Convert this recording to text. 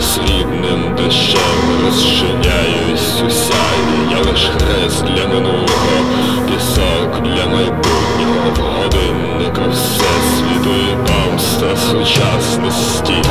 Срібним дощем розчиняюсь у сяйві, я лиш хрест для минулого. Сучасності.